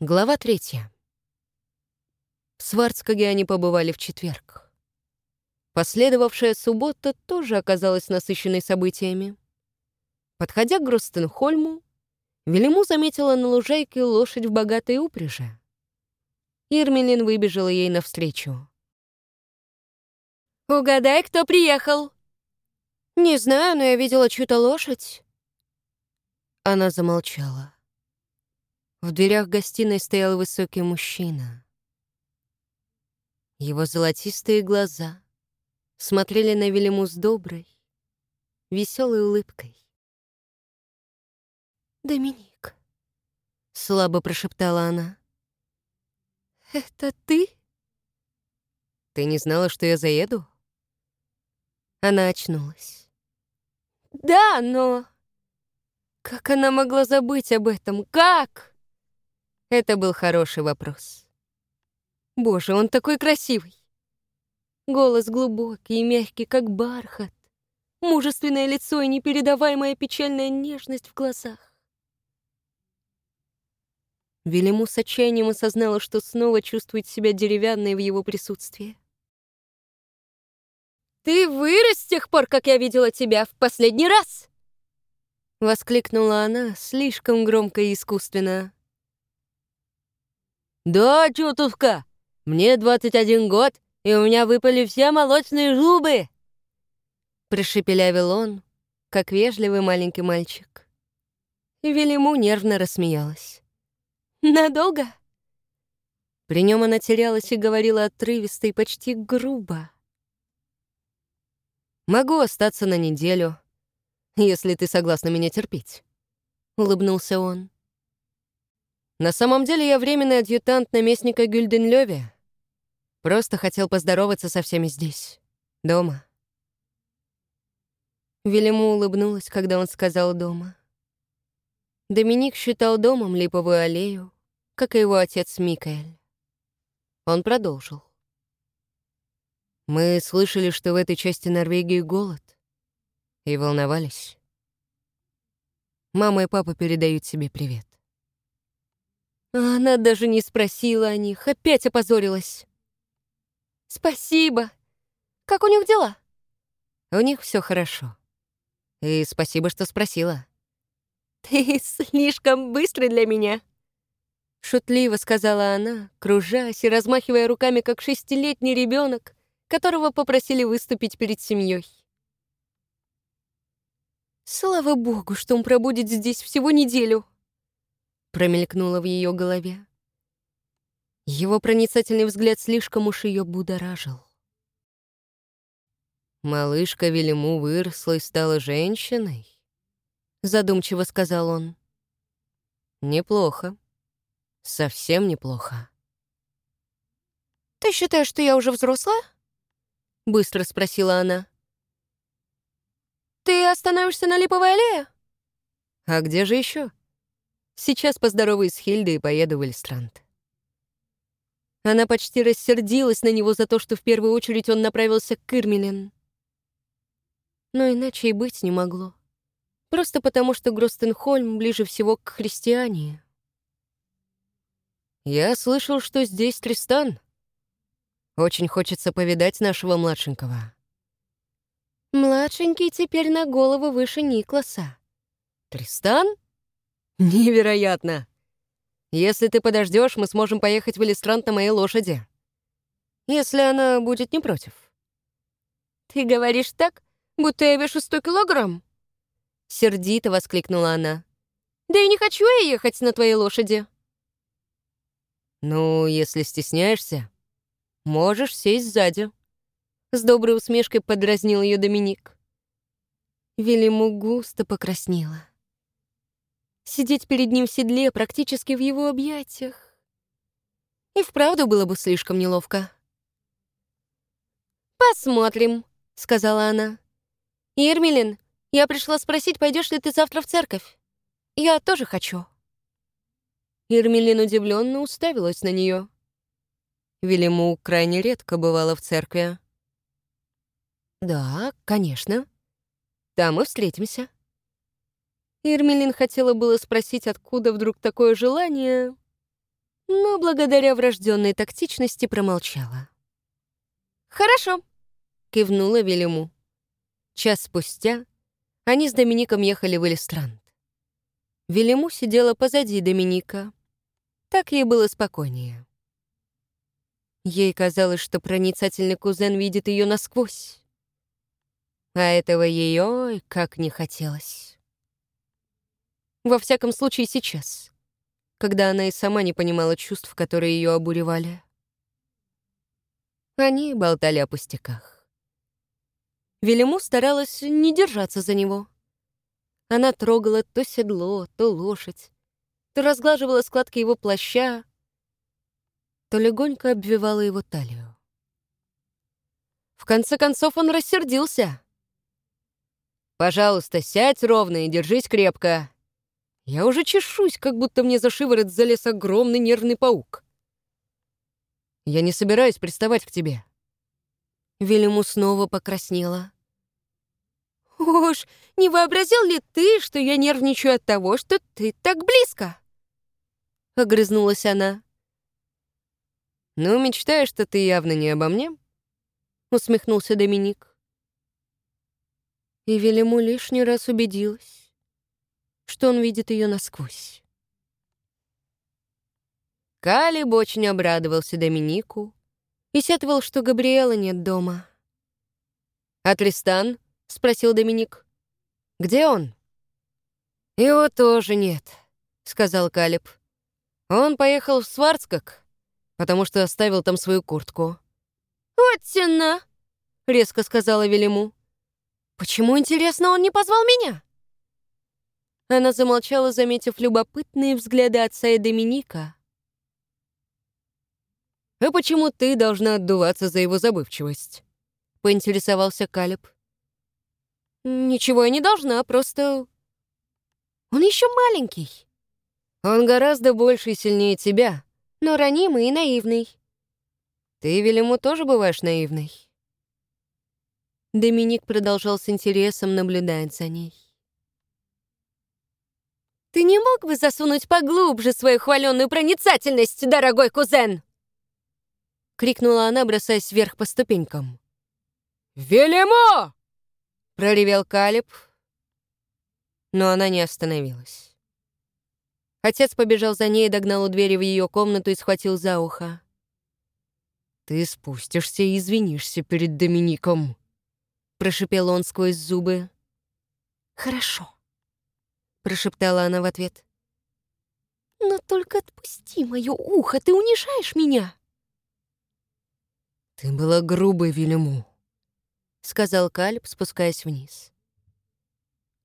Глава третья. В Сварцкаге они побывали в четверг. Последовавшая суббота тоже оказалась насыщенной событиями. Подходя к Гростенхольму, Велиму заметила на лужайке лошадь в богатой упряжи. Ирмелин выбежала ей навстречу. «Угадай, кто приехал!» «Не знаю, но я видела чью-то лошадь». Она замолчала. В дверях гостиной стоял высокий мужчина. Его золотистые глаза смотрели на Велиму с доброй, веселой улыбкой. «Доминик», — слабо прошептала она. «Это ты?» «Ты не знала, что я заеду?» Она очнулась. «Да, но...» Как она могла забыть об этом? Как? Это был хороший вопрос. Боже, он такой красивый. Голос глубокий и мягкий, как бархат. Мужественное лицо и непередаваемая печальная нежность в глазах. Велиму с отчаянием осознала, что снова чувствует себя деревянной в его присутствии. «Ты вырос с тех пор, как я видела тебя в последний раз!» Воскликнула она слишком громко и искусственно. «Да, тетушка, мне 21 год, и у меня выпали все молочные зубы!» Прошепелявил он, как вежливый маленький мальчик. Велиму нервно рассмеялась. «Надолго?» При нем она терялась и говорила отрывисто и почти грубо. «Могу остаться на неделю, если ты согласна меня терпеть», — улыбнулся он. На самом деле я временный адъютант наместника Гюльденлёве. Просто хотел поздороваться со всеми здесь, дома. Велиму улыбнулась, когда он сказал «дома». Доминик считал домом Липовую аллею, как и его отец Микаэль. Он продолжил. Мы слышали, что в этой части Норвегии голод, и волновались. Мама и папа передают себе привет. А она даже не спросила о них, опять опозорилась. «Спасибо. Как у них дела?» «У них все хорошо. И спасибо, что спросила». «Ты слишком быстрый для меня», — шутливо сказала она, кружась и размахивая руками, как шестилетний ребенок, которого попросили выступить перед семьей. Слава богу, что он пробудет здесь всего неделю промелькнуло в ее голове. Его проницательный взгляд слишком уж ее будоражил. «Малышка Велиму выросла и стала женщиной?» — задумчиво сказал он. «Неплохо. Совсем неплохо». «Ты считаешь, что я уже взрослая?» — быстро спросила она. «Ты остановишься на Липовой аллее?» «А где же еще? Сейчас поздороваюсь с Хильдой и поеду в Эльстранд. Она почти рассердилась на него за то, что в первую очередь он направился к Ирмелен. Но иначе и быть не могло. Просто потому, что Гростенхольм ближе всего к христиане. «Я слышал, что здесь Тристан. Очень хочется повидать нашего младшенького». «Младшенький теперь на голову выше Никласа». «Тристан?» «Невероятно! Если ты подождешь, мы сможем поехать в Элистрант на моей лошади. Если она будет не против». «Ты говоришь так, будто я вешу сто килограмм?» Сердито воскликнула она. «Да и не хочу я ехать на твоей лошади». «Ну, если стесняешься, можешь сесть сзади». С доброй усмешкой подразнил ее Доминик. Велиму густо покраснела. Сидеть перед ним в седле, практически в его объятиях. И вправду было бы слишком неловко. «Посмотрим», — сказала она. «Ермилин, я пришла спросить, пойдешь ли ты завтра в церковь? Я тоже хочу». Ермилин удивленно уставилась на нее. Велиму крайне редко бывала в церкви. «Да, конечно. Там мы встретимся». Ирмелин хотела было спросить, откуда вдруг такое желание, но благодаря врожденной тактичности промолчала. «Хорошо», — кивнула Велиму. Час спустя они с Домиником ехали в Элистранд. Велиму сидела позади Доминика. Так ей было спокойнее. Ей казалось, что проницательный кузен видит ее насквозь. А этого ей ой, как не хотелось. Во всяком случае, сейчас, когда она и сама не понимала чувств, которые ее обуревали. Они болтали о пустяках. Велиму старалась не держаться за него. Она трогала то седло, то лошадь, то разглаживала складки его плаща, то легонько обвивала его талию. В конце концов он рассердился. «Пожалуйста, сядь ровно и держись крепко. Я уже чешусь, как будто мне за шиворот залез огромный нервный паук. Я не собираюсь приставать к тебе». Велиму снова покраснела. «Уж не вообразил ли ты, что я нервничаю от того, что ты так близко?» Огрызнулась она. «Ну, мечтаешь, что ты явно не обо мне?» Усмехнулся Доминик. И Велиму лишний раз убедилась, что он видит ее насквозь. Калиб очень обрадовался Доминику и сетовал, что Габриэла нет дома. «А Тристан?» — спросил Доминик. «Где он?» «Его тоже нет», — сказал Калиб. «Он поехал в Сварцкак, потому что оставил там свою куртку». «Вот тена!» — резко сказала Велиму. «Почему, интересно, он не позвал меня?» Она замолчала, заметив любопытные взгляды отца и Доминика. «А почему ты должна отдуваться за его забывчивость?» — поинтересовался Калиб. «Ничего я не должна, просто... Он еще маленький. Он гораздо больше и сильнее тебя, но ранимый и наивный. Ты, Велиму, тоже бываешь наивной?» Доминик продолжал с интересом наблюдать за ней. «Ты не мог бы засунуть поглубже свою хваленную проницательность, дорогой кузен?» — крикнула она, бросаясь вверх по ступенькам. «Велимо!» — проревел Калиб, но она не остановилась. Отец побежал за ней, догнал у двери в ее комнату и схватил за ухо. «Ты спустишься и извинишься перед Домиником», — прошипел он сквозь зубы. «Хорошо», — прошептала она в ответ. «Но только отпусти мое ухо, ты унижаешь меня!» «Ты была грубой, Велиму», — сказал Кальп, спускаясь вниз.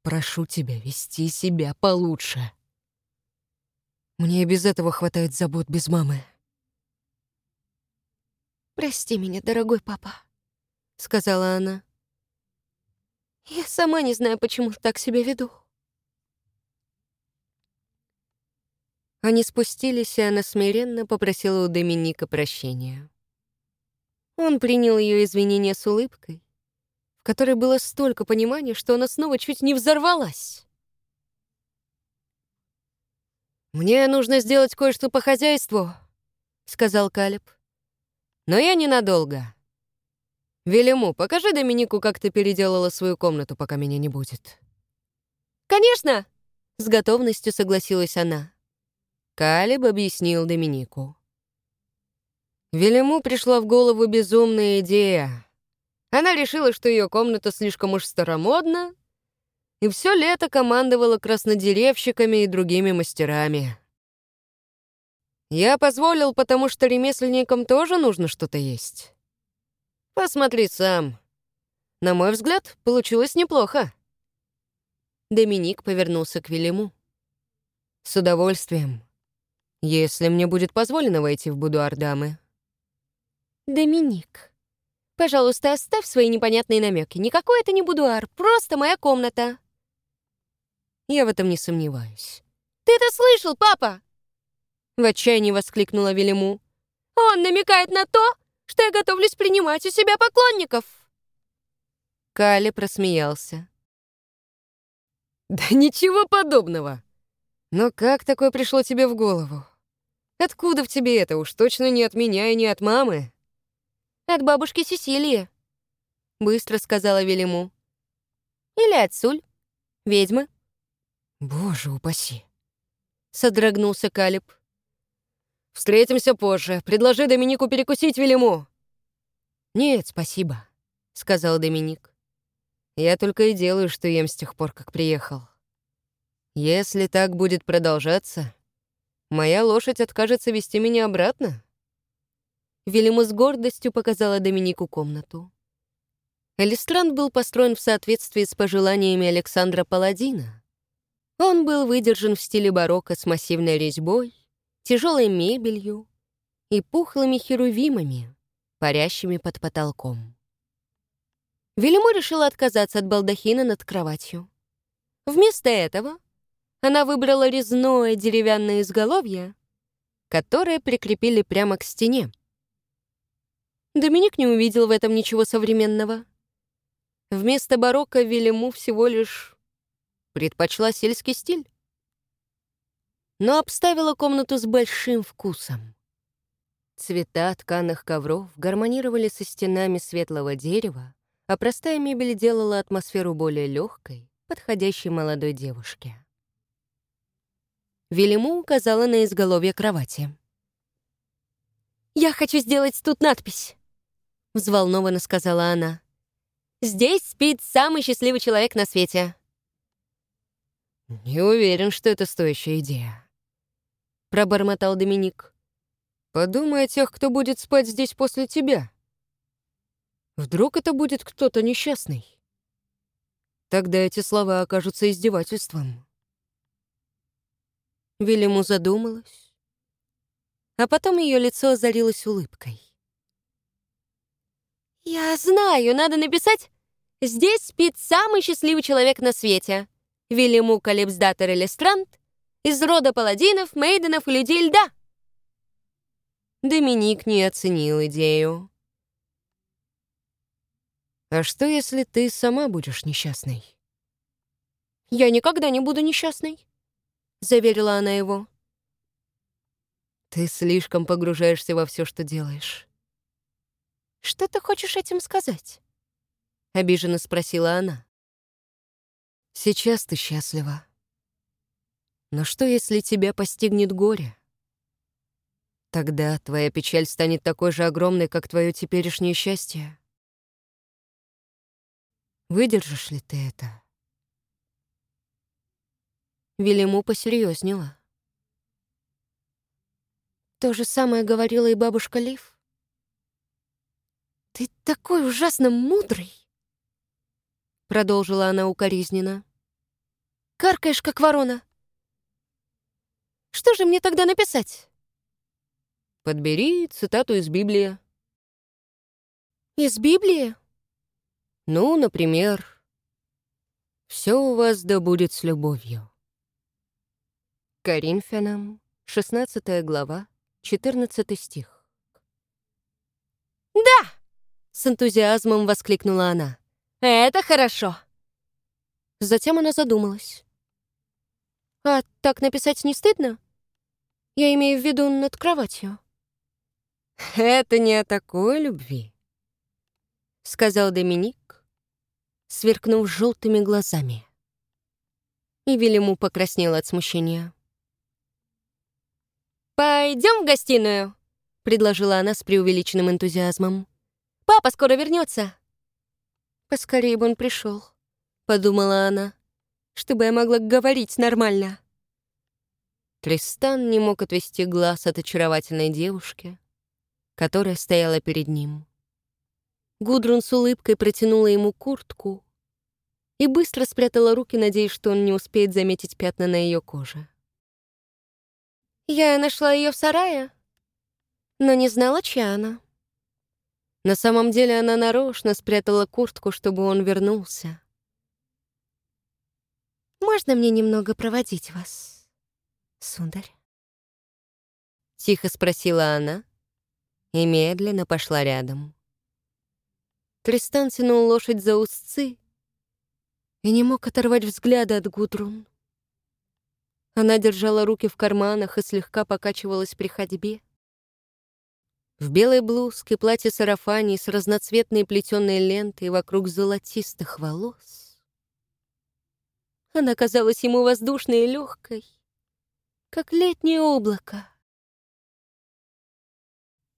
«Прошу тебя вести себя получше. Мне и без этого хватает забот без мамы». «Прости меня, дорогой папа», — сказала она. «Я сама не знаю, почему так себя веду». Они спустились, и она смиренно попросила у Доминика прощения. Он принял ее извинения с улыбкой, в которой было столько понимания, что она снова чуть не взорвалась. «Мне нужно сделать кое-что по хозяйству», — сказал Калиб. «Но я ненадолго. Велиму, покажи Доминику, как ты переделала свою комнату, пока меня не будет». «Конечно!» — с готовностью согласилась она. Калиб объяснил Доминику. Велиму пришла в голову безумная идея. Она решила, что ее комната слишком уж старомодна, и все лето командовала краснодеревщиками и другими мастерами. Я позволил, потому что ремесленникам тоже нужно что-то есть. Посмотри сам. На мой взгляд, получилось неплохо. Доминик повернулся к Велиму. С удовольствием, если мне будет позволено войти в будуар дамы. «Доминик, пожалуйста, оставь свои непонятные намеки. Никакой это не будуар, просто моя комната». Я в этом не сомневаюсь. «Ты это слышал, папа?» В отчаянии воскликнула Велиму. «Он намекает на то, что я готовлюсь принимать у себя поклонников!» Кали просмеялся. «Да ничего подобного! Но как такое пришло тебе в голову? Откуда в тебе это? Уж точно не от меня и не от мамы. От бабушки Сесилии, быстро сказала Велиму. Или от Суль, ведьмы. Боже упаси. Содрогнулся Калиб. Встретимся позже. Предложи Доминику перекусить Велиму. Нет, спасибо, сказал Доминик. Я только и делаю, что ем с тех пор, как приехал. Если так будет продолжаться, моя лошадь откажется вести меня обратно. Велима с гордостью показала Доминику комнату. Элистранд был построен в соответствии с пожеланиями Александра Паладина. Он был выдержан в стиле барокко с массивной резьбой, тяжелой мебелью и пухлыми херувимами, парящими под потолком. Велиму решила отказаться от балдахина над кроватью. Вместо этого она выбрала резное деревянное изголовье, которое прикрепили прямо к стене. Доминик не увидел в этом ничего современного. Вместо барокко Велиму всего лишь предпочла сельский стиль. Но обставила комнату с большим вкусом. Цвета тканых ковров гармонировали со стенами светлого дерева, а простая мебель делала атмосферу более легкой, подходящей молодой девушке. Велиму указала на изголовье кровати. «Я хочу сделать тут надпись», — взволнованно сказала она. «Здесь спит самый счастливый человек на свете». «Не уверен, что это стоящая идея», — пробормотал Доминик. «Подумай о тех, кто будет спать здесь после тебя. Вдруг это будет кто-то несчастный? Тогда эти слова окажутся издевательством». Велиму задумалась, а потом ее лицо озарилось улыбкой. «Я знаю, надо написать «Здесь спит самый счастливый человек на свете» Велиму Калипсдатор Элистрант из рода паладинов, мейденов и людей льда». Доминик не оценил идею. «А что, если ты сама будешь несчастной?» «Я никогда не буду несчастной», заверила она его. Ты слишком погружаешься во все, что делаешь. Что ты хочешь этим сказать? Обиженно спросила она. Сейчас ты счастлива. Но что, если тебя постигнет горе? Тогда твоя печаль станет такой же огромной, как твое теперешнее счастье. Выдержишь ли ты это? Велиму посерьезнела. То же самое говорила и бабушка Лив. «Ты такой ужасно мудрый!» Продолжила она укоризненно. «Каркаешь, как ворона. Что же мне тогда написать?» «Подбери цитату из Библии». «Из Библии?» «Ну, например, «Все у вас да будет с любовью». Коринфянам, 16 глава, 14 стих. «Да!» — с энтузиазмом воскликнула она. «Это хорошо!» Затем она задумалась. «А так написать не стыдно? Я имею в виду над кроватью». «Это не о такой любви», — сказал Доминик, сверкнув желтыми глазами. И Велиму покраснела от смущения. «Пойдем в гостиную», — предложила она с преувеличенным энтузиазмом. «Папа скоро вернется. «Поскорее бы он пришел, подумала она, «чтобы я могла говорить нормально». Тристан не мог отвести глаз от очаровательной девушки, которая стояла перед ним. Гудрун с улыбкой протянула ему куртку и быстро спрятала руки, надеясь, что он не успеет заметить пятна на ее коже. Я нашла ее в сарае, но не знала, чья она. На самом деле она нарочно спрятала куртку, чтобы он вернулся. «Можно мне немного проводить вас, сударь?» Тихо спросила она и медленно пошла рядом. Тристан тянул лошадь за узцы и не мог оторвать взгляда от Гудрун. Она держала руки в карманах и слегка покачивалась при ходьбе. В белой блузке, платье-сарафане с разноцветной плетеной лентой вокруг золотистых волос. Она казалась ему воздушной и легкой, как летнее облако.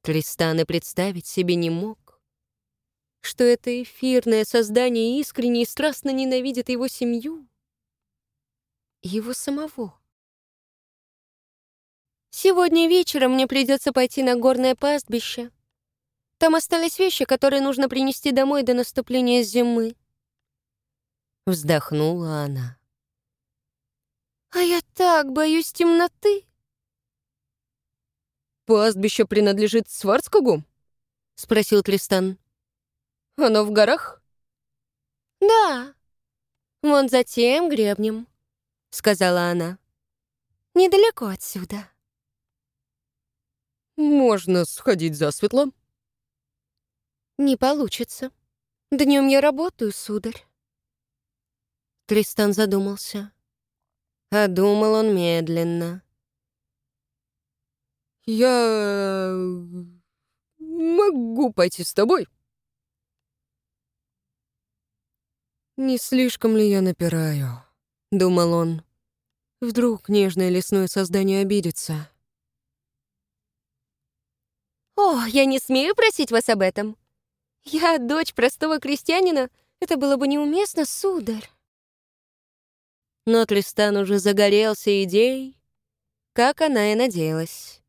Тристан и представить себе не мог, что это эфирное создание искренне и страстно ненавидит его семью, его самого. Сегодня вечером мне придется пойти на горное пастбище. Там остались вещи, которые нужно принести домой до наступления зимы. Вздохнула она. А я так боюсь темноты. «Пастбище принадлежит Сварцкогу?» — спросил Тристан. «Оно в горах?» «Да, вон за тем гребнем», — сказала она. «Недалеко отсюда». «Можно сходить за светло?» «Не получится. Днем я работаю, сударь». Тристан задумался. А думал он медленно. «Я... могу пойти с тобой?» «Не слишком ли я напираю?» — думал он. «Вдруг нежное лесное создание обидится?» «О, я не смею просить вас об этом. Я дочь простого крестьянина. Это было бы неуместно, сударь». Но Тристан уже загорелся идеей, как она и надеялась.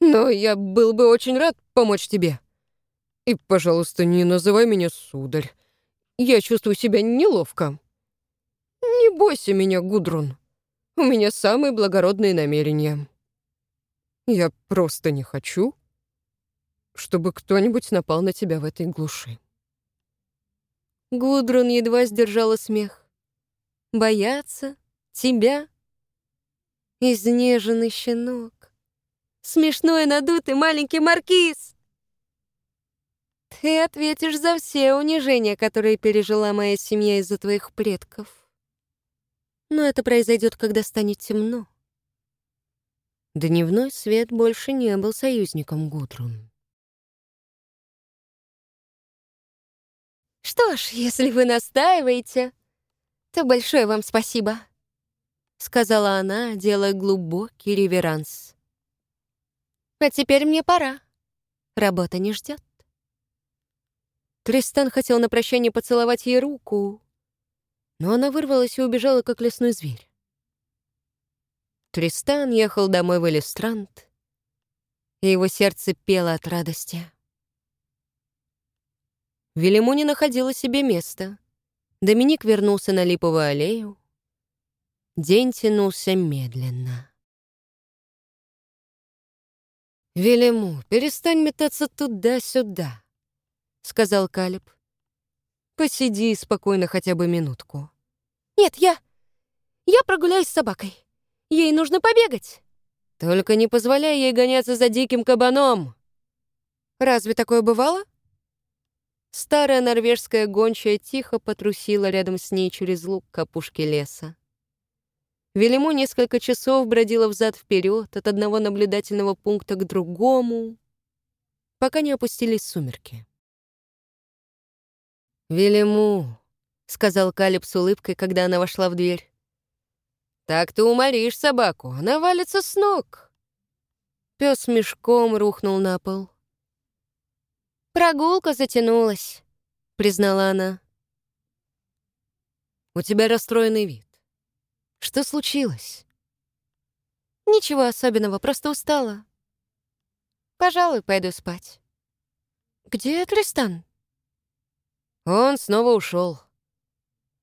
«Но я был бы очень рад помочь тебе. И, пожалуйста, не называй меня сударь. Я чувствую себя неловко. Не бойся меня, Гудрун. У меня самые благородные намерения». Я просто не хочу, чтобы кто-нибудь напал на тебя в этой глуши. Гудрун едва сдержала смех. Бояться? Тебя? Изнеженный щенок. Смешной надутый маленький маркиз. Ты ответишь за все унижения, которые пережила моя семья из-за твоих предков. Но это произойдет, когда станет темно. Дневной свет больше не был союзником Гудрун. «Что ж, если вы настаиваете, то большое вам спасибо», — сказала она, делая глубокий реверанс. «А теперь мне пора. Работа не ждет». Тристан хотел на прощание поцеловать ей руку, но она вырвалась и убежала, как лесной зверь. Тристан ехал домой в Элистрант, и его сердце пело от радости. Велиму не находила себе места. Доминик вернулся на Липовую аллею. День тянулся медленно. «Велиму, перестань метаться туда-сюда», — сказал Калиб. «Посиди спокойно хотя бы минутку». «Нет, я... я прогуляюсь с собакой». Ей нужно побегать. Только не позволяй ей гоняться за диким кабаном. Разве такое бывало? Старая норвежская гончая тихо потрусила рядом с ней через луг к опушке леса. Велиму несколько часов бродила взад-вперед от одного наблюдательного пункта к другому, пока не опустились сумерки. «Велиму», — сказал Калиб с улыбкой, когда она вошла в дверь. Так ты уморишь собаку, она валится с ног. Пес мешком рухнул на пол. «Прогулка затянулась», — признала она. «У тебя расстроенный вид. Что случилось?» «Ничего особенного, просто устала. Пожалуй, пойду спать». «Где Тристан?» Он снова ушел.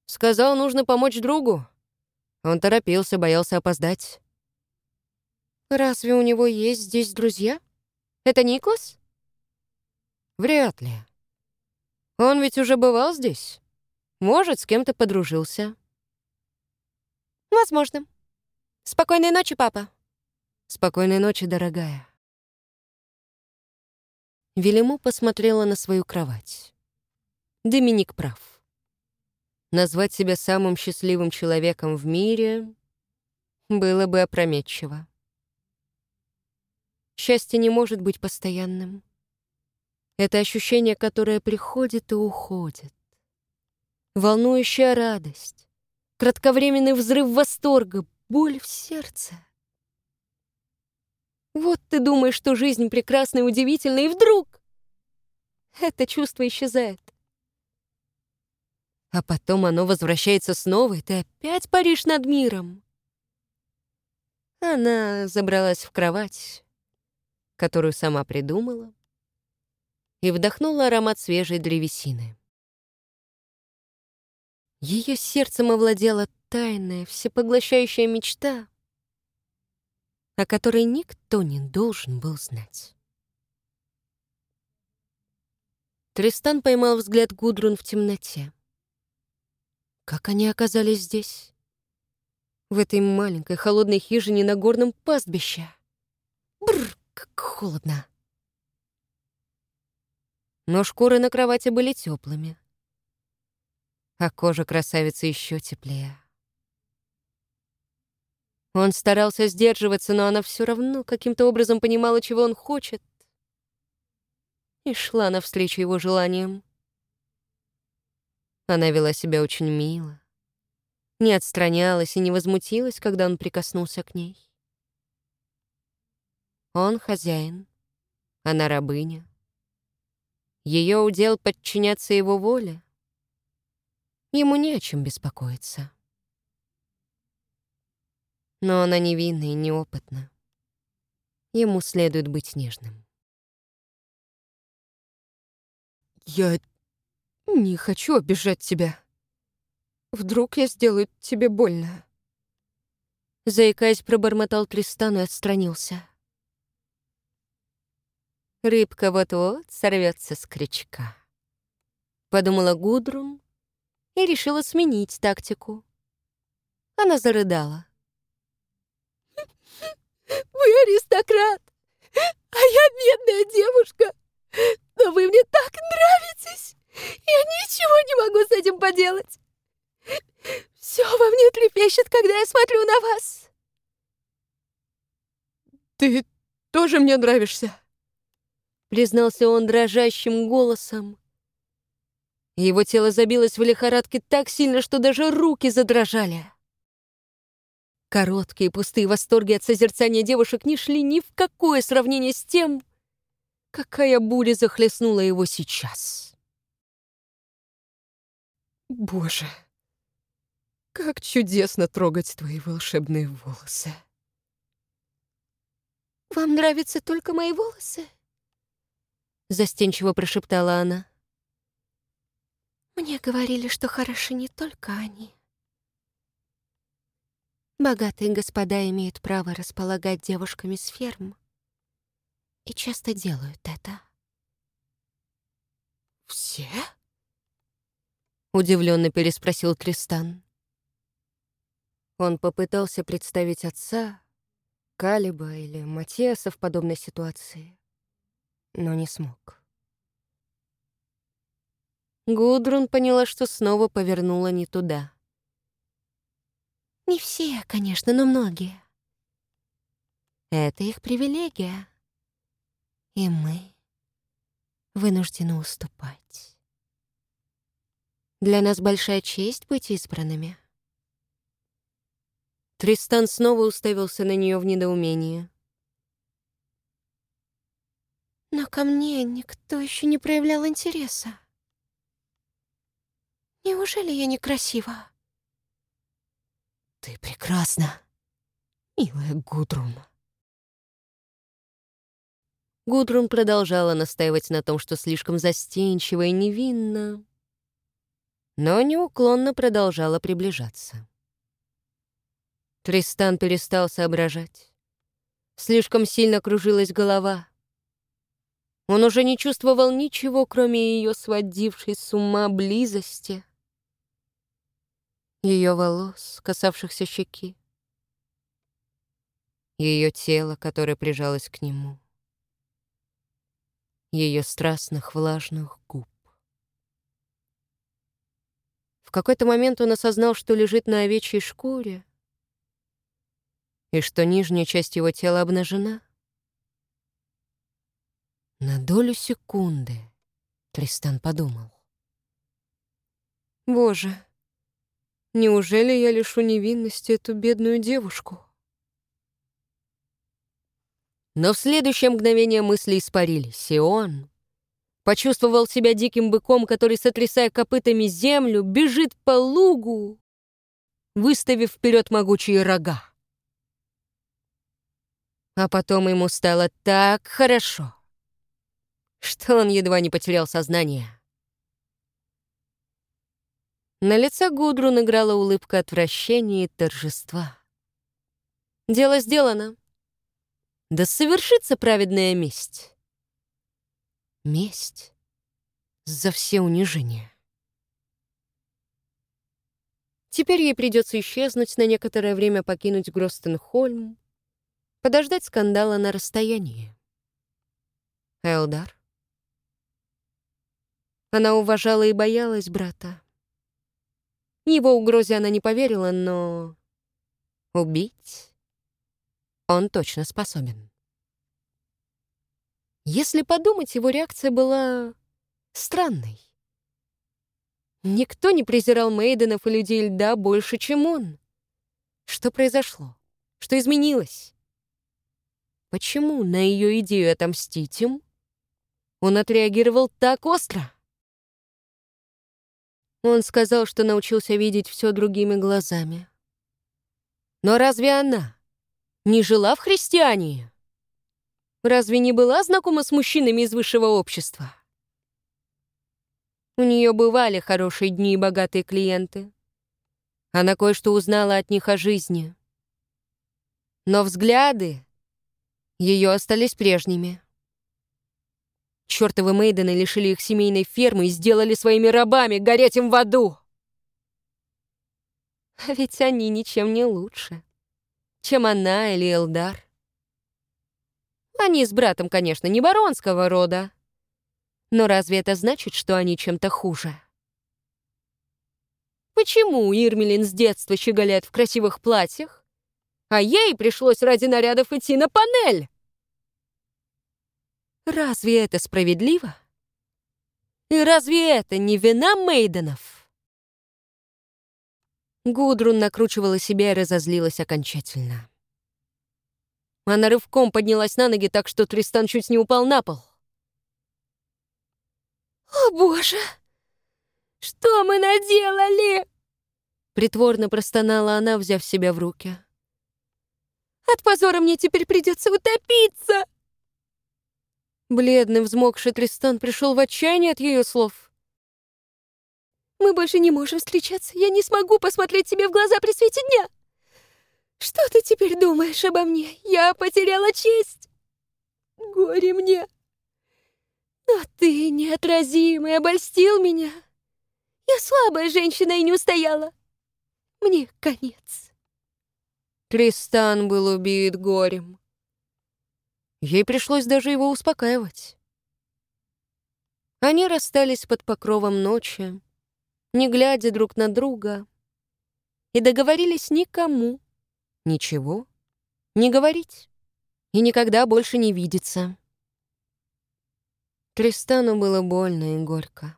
Сказал, нужно помочь другу. Он торопился, боялся опоздать. «Разве у него есть здесь друзья? Это Никлас?» «Вряд ли. Он ведь уже бывал здесь. Может, с кем-то подружился». «Возможно. Спокойной ночи, папа». «Спокойной ночи, дорогая». Велиму посмотрела на свою кровать. Доминик прав. Назвать себя самым счастливым человеком в мире было бы опрометчиво. Счастье не может быть постоянным. Это ощущение, которое приходит и уходит. Волнующая радость, кратковременный взрыв восторга, боль в сердце. Вот ты думаешь, что жизнь прекрасна и удивительна, и вдруг это чувство исчезает. А потом оно возвращается снова, и ты опять паришь над миром. Она забралась в кровать, которую сама придумала, и вдохнула аромат свежей древесины. Ее сердцем овладела тайная, всепоглощающая мечта, о которой никто не должен был знать. Тристан поймал взгляд Гудрун в темноте. Как они оказались здесь? В этой маленькой холодной хижине на горном пастбище. Бррр, как холодно. Но шкуры на кровати были теплыми, а кожа красавицы еще теплее. Он старался сдерживаться, но она все равно каким-то образом понимала, чего он хочет, и шла навстречу его желаниям. Она вела себя очень мило, не отстранялась и не возмутилась, когда он прикоснулся к ней. Он хозяин, она рабыня. Ее удел подчиняться его воле. Ему не о чем беспокоиться. Но она невинна и неопытна. Ему следует быть нежным. «Я не хочу обижать тебя. Вдруг я сделаю тебе больно?» Заикаясь, пробормотал Тристан и отстранился. Рыбка вот-вот сорвется с крючка. Подумала Гудрун и решила сменить тактику. Она зарыдала. «Вы аристократ, а я бедная девушка, но вы мне так нравитесь! Я ничего не могу с этим поделать! Все во мне трепещет, когда я смотрю на вас!» «Ты тоже мне нравишься!» Признался он дрожащим голосом. Его тело забилось в лихорадке так сильно, что даже руки задрожали. Короткие пустые восторги от созерцания девушек не шли ни в какое сравнение с тем, какая буря захлестнула его сейчас. Боже, как чудесно трогать твои волшебные волосы. «Вам нравятся только мои волосы?» Застенчиво прошептала она. «Мне говорили, что хороши не только они». Богатые господа имеют право располагать девушками с ферм и часто делают это. «Все?» — удивленно переспросил Тристан. Он попытался представить отца, Калиба или Матиаса в подобной ситуации, но не смог. Гудрун поняла, что снова повернула не туда. Не все, конечно, но многие. Это их привилегия. И мы вынуждены уступать. Для нас большая честь быть избранными. Тристан снова уставился на нее в недоумении. Но ко мне никто еще не проявлял интереса. Неужели я некрасива? «Ты прекрасна, милая Гудрун». Гудрун продолжала настаивать на том, что слишком застенчиво и невинна, но неуклонно продолжала приближаться. Тристан перестал соображать. Слишком сильно кружилась голова. Он уже не чувствовал ничего, кроме ее сводившей с ума близости — ее волос, касавшихся щеки, ее тело, которое прижалось к нему, ее страстных влажных губ. В какой-то момент он осознал, что лежит на овечьей шкуре и что нижняя часть его тела обнажена. На долю секунды Тристан подумал. «Боже, неужели я лишу невинности эту бедную девушку?» Но в следующее мгновение мысли испарились, и он почувствовал себя диким быком, который, сотрясая копытами землю, бежит по лугу, выставив вперед могучие рога. А потом ему стало так хорошо, что он едва не потерял сознание. На лице Гудрун играла улыбка отвращения и торжества. Дело сделано. Да совершится праведная месть. Месть за все унижения. Теперь ей придется исчезнуть, на некоторое время покинуть Гростенхольм, подождать скандала на расстоянии. Элдар. Она уважала и боялась брата. Его угрозе она не поверила, но убить он точно способен. Если подумать, его реакция была странной. Никто не презирал Мейденов и людей льда больше, чем он. Что произошло? Что изменилось? Почему на ее идею отомстить им он отреагировал так остро? Он сказал, что научился видеть все другими глазами. Но разве она не жила в христиане? Разве не была знакома с мужчинами из высшего общества? У нее бывали хорошие дни и богатые клиенты. Она кое-что узнала от них о жизни. Но взгляды ее остались прежними. Чёртовы Мейдены лишили их семейной фермы и сделали своими рабами, гореть им в аду. А ведь они ничем не лучше, чем она или Элдар. Они с братом, конечно, не баронского рода. Но разве это значит, что они чем-то хуже? Почему Ирмелин с детства щеголяет в красивых платьях, а ей пришлось ради нарядов идти на панель? Разве это справедливо? И разве это не вина Мейденов? Гудрун накручивала себя и разозлилась окончательно. Она рывком поднялась на ноги так, что Тристан чуть не упал на пол. «О, боже! Что мы наделали?» Притворно простонала она, взяв себя в руки. «От позора мне теперь придется утопиться!» Бледный, взмокший Тристан пришел в отчаяние от ее слов. «Мы больше не можем встречаться. Я не смогу посмотреть тебе в глаза при свете дня. Что ты теперь думаешь обо мне? Я потеряла честь. Горе мне. Но ты, неотразимый, обольстил меня. Я слабая женщина и не устояла. Мне конец». Тристан был убит горем. Ей пришлось даже его успокаивать. Они расстались под покровом ночи, не глядя друг на друга, и договорились никому ничего не говорить и никогда больше не видеться. Тристану было больно и горько.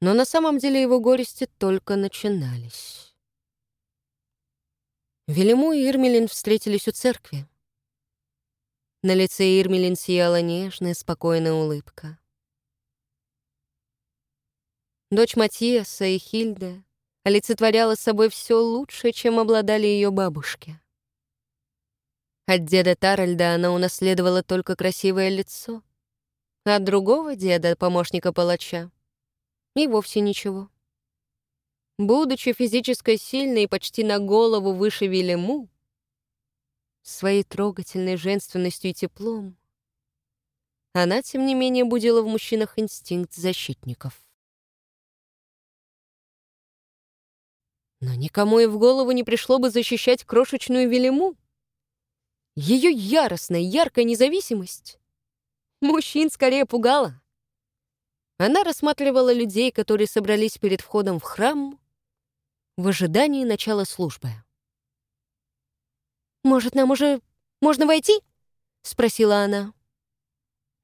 Но на самом деле его горести только начинались. Велиму и Ирмелин встретились у церкви. На лице Ирмелин сияла нежная, спокойная улыбка. Дочь Матиаса и Хильда олицетворяла собой все лучшее, чем обладали ее бабушки. От деда Таральда она унаследовала только красивое лицо, а от другого деда, помощника палача, и вовсе ничего. Будучи физически сильной и почти на голову выше Велиму, своей трогательной женственностью и теплом, она, тем не менее, будила в мужчинах инстинкт защитников. Но никому и в голову не пришло бы защищать крошечную Велиму. Ее яростная, яркая независимость мужчин скорее пугала. Она рассматривала людей, которые собрались перед входом в храм, в ожидании начала службы. «Может, нам уже можно войти?» — спросила она.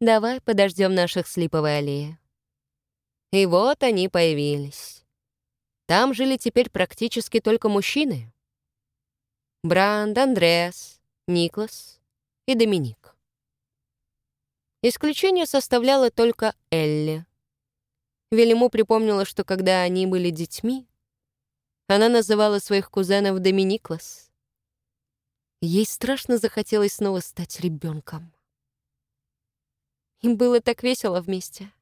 «Давай подождем наших с липовой аллеи». И вот они появились. Там жили теперь практически только мужчины. Бранд, Андреас, Никлас и Доминик. Исключение составляла только Элли. Велиму припомнила, что когда они были детьми, она называла своих кузенов Доминиклас. Ей страшно захотелось снова стать ребенком. Им было так весело вместе.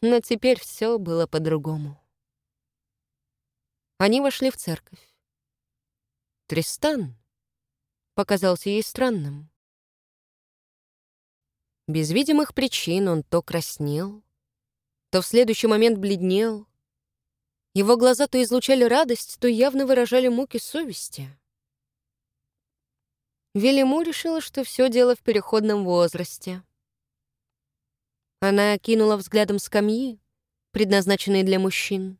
Но теперь все было по-другому. Они вошли в церковь. Тристан показался ей странным. Без видимых причин он то краснел, то в следующий момент бледнел. Его глаза то излучали радость, то явно выражали муки совести. Велиму решила, что все дело в переходном возрасте. Она окинула взглядом скамьи, предназначенные для мужчин.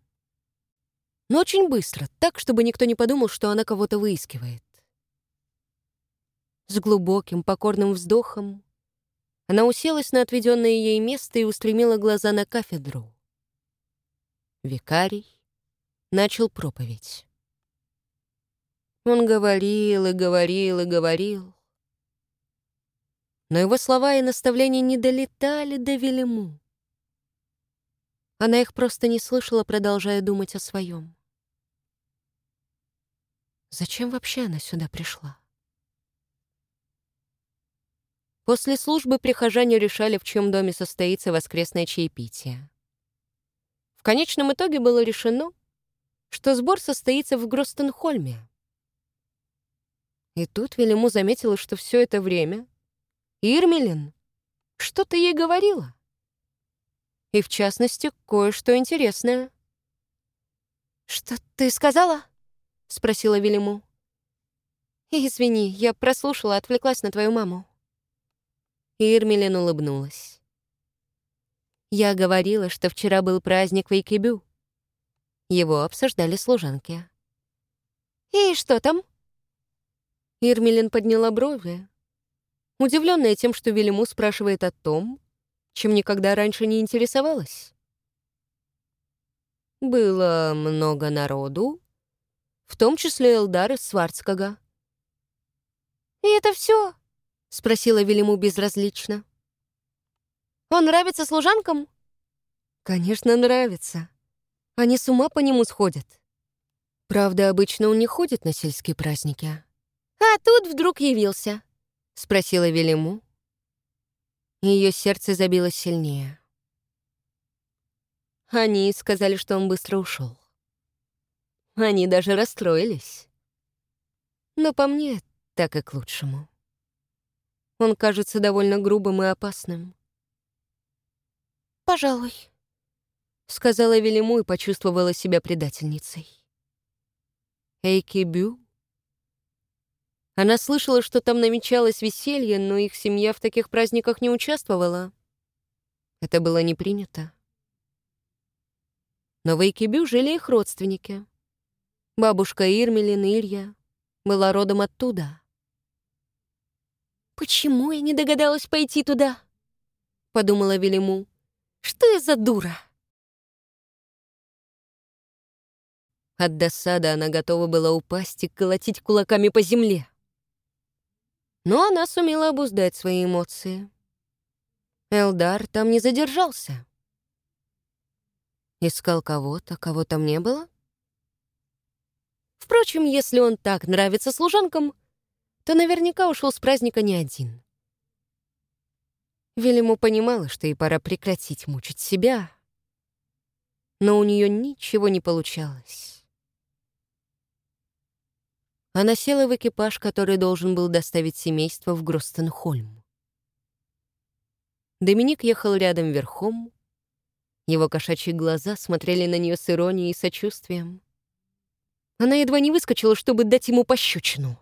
Но очень быстро, так, чтобы никто не подумал, что она кого-то выискивает. С глубоким, покорным вздохом она уселась на отведенное ей место и устремила глаза на кафедру. Викарий начал проповедь. Он говорил и говорил и говорил, но его слова и наставления не долетали до Велиму. Она их просто не слышала, продолжая думать о своем. Зачем вообще она сюда пришла? После службы прихожане решали, в чем доме состоится воскресное чаепитие. В конечном итоге было решено, что сбор состоится в Гростенхольме. И тут Велиму заметила, что все это время Ирмелин что-то ей говорила. И, в частности, кое-что интересное. «Что ты сказала?» — спросила Велиму. «Извини, я прослушала, отвлеклась на твою маму». Ирмелин улыбнулась. «Я говорила, что вчера был праздник в Икебю. Его обсуждали служанки». «И что там?» Ирмелин подняла брови, удивленная тем, что Велиму спрашивает о том, чем никогда раньше не интересовалась. Было много народу, в том числе Элдар из Сварцкага. «И это все? спросила Велиму безразлично. «Он нравится служанкам?» «Конечно, нравится. Они с ума по нему сходят. Правда, обычно он не ходит на сельские праздники». А тут вдруг явился. — спросила Велиму. Ее сердце забилось сильнее. Они сказали, что он быстро ушел. Они даже расстроились. Но по мне так и к лучшему. Он кажется довольно грубым и опасным. «Пожалуй», — сказала Велиму и почувствовала себя предательницей. Эйки Бю она слышала, что там намечалось веселье, но их семья в таких праздниках не участвовала. Это было не принято. Но в Эйкебю жили их родственники. Бабушка Ирмелин Илья была родом оттуда. «Почему я не догадалась пойти туда?» — подумала Велиму. «Что я за дура?» От досады она готова была упасть и колотить кулаками по земле. Но она сумела обуздать свои эмоции. Элдар там не задержался. Искал кого-то, кого там не было? Впрочем, если он так нравится служанкам, то наверняка ушел с праздника не один. Велиму понимала, что ей пора прекратить мучить себя, но у нее ничего не получалось. Она села в экипаж, который должен был доставить семейство в Гростенхольм. Доминик ехал рядом верхом. Его кошачьи глаза смотрели на нее с иронией и сочувствием. Она едва не выскочила, чтобы дать ему пощечину.